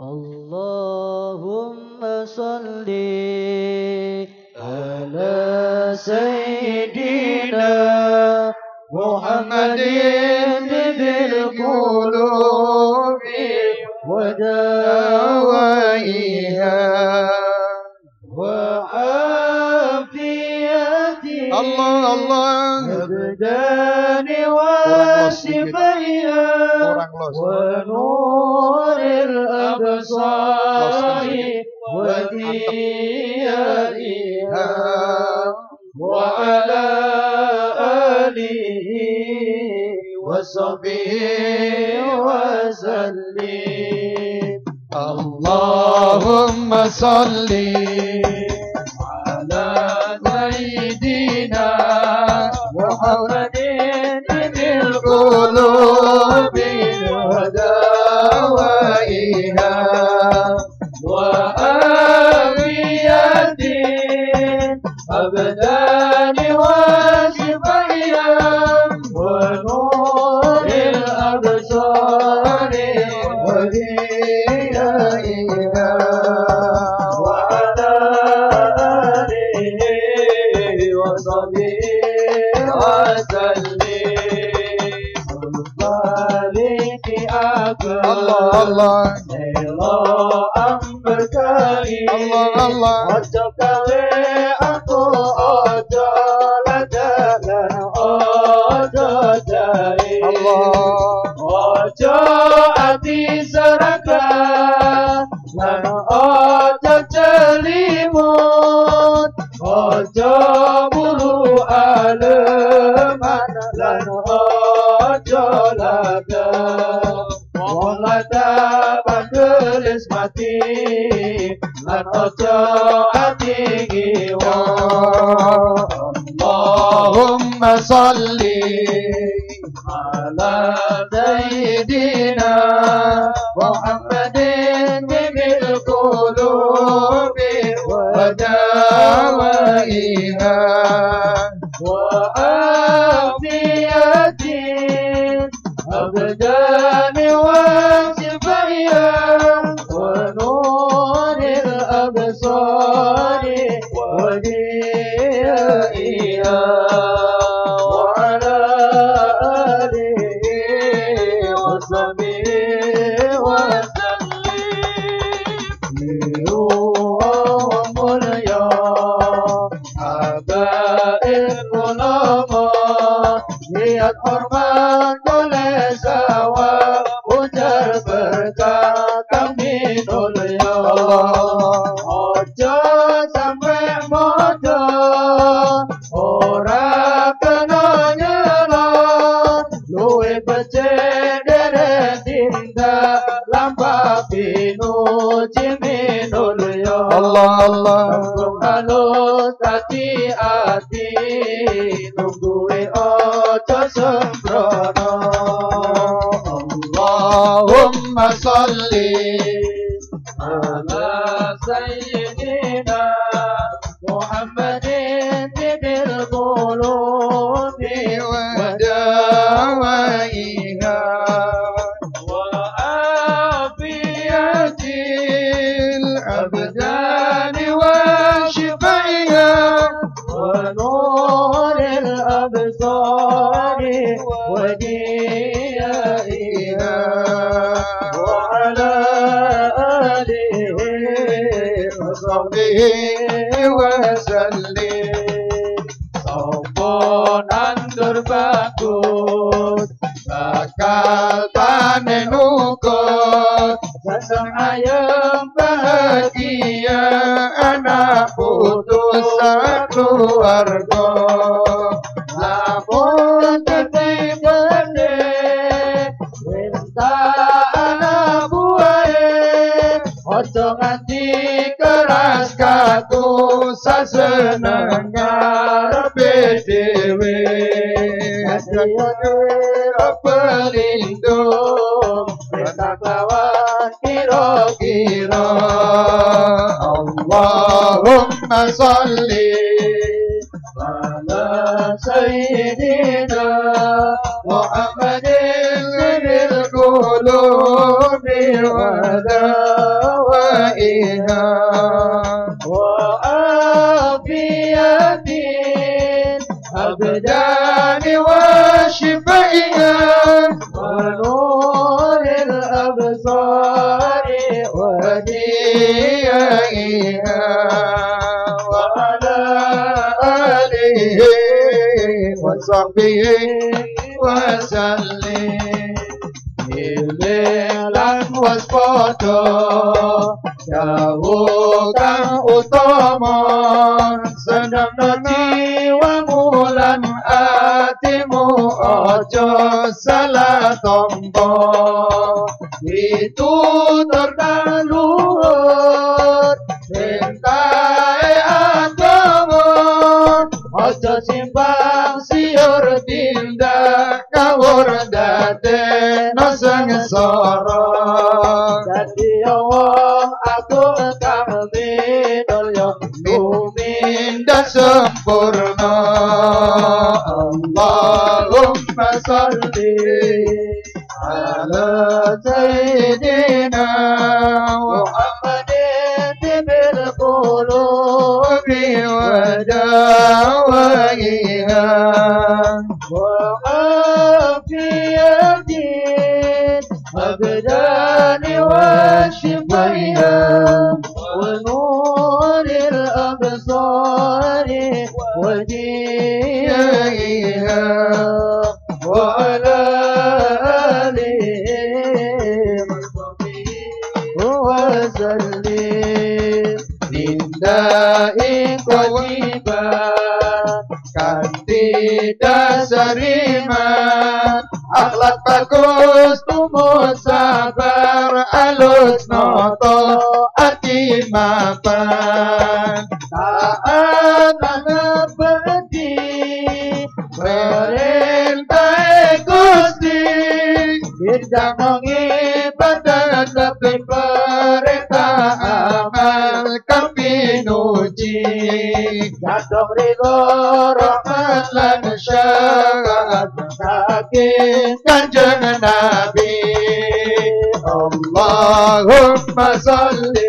اللهم صل على سيدنا محمد بالقلوب ودوائها وعافيتها Allah Allah. الأبدان وشفائها. ونور الأبصار وديائها وعلى آله وصحبه وسلم اللهم صل Allah Allah. Nelo amber kali Allah, Allah. Ojo aku ojo ojo jai Allah. Ojo ati seraka Lan ojo celimut متى أتيه اللهم صل على سيدنا محمد بالقلوب القلوب ودوائها beso Allah Sembrong hati hati Nunggu ojo sembrono Allahumma salli ala sayyid kelit Sopo nandur bagus Bakal panen ukur. Seseng ayam bahagia Anak putus keluarga. Sangara Dewe Sangara Perindo Bertakwa kira-kira Allahumma salli ala Sayyidina Muhammad الأبدان وشفائنا ونور الأبصار وديائها وعلى آله وصحبه وسلم. Hilang was يا Jauhkan utama Sedang nanti ojo salah tombo itu terkalur cintae atomo ojo simpang siur tindak kawur dade no sengsoro dadi owo aku kang tidur yo mumin dan sempurna. Allah. صلي على سيدنا محمد بالقلوب ودوائها وعافية أبدان وشفيها ونور الأبصار وديائها seriman akhlak bagus tumbuh sabar alus noto ati mapan. Taat anak beti perintah gusti. Tidak ibadat tapi perintah amal kami nuji. Jatuh ridho sakit kanjeng Nabi. Allahumma salli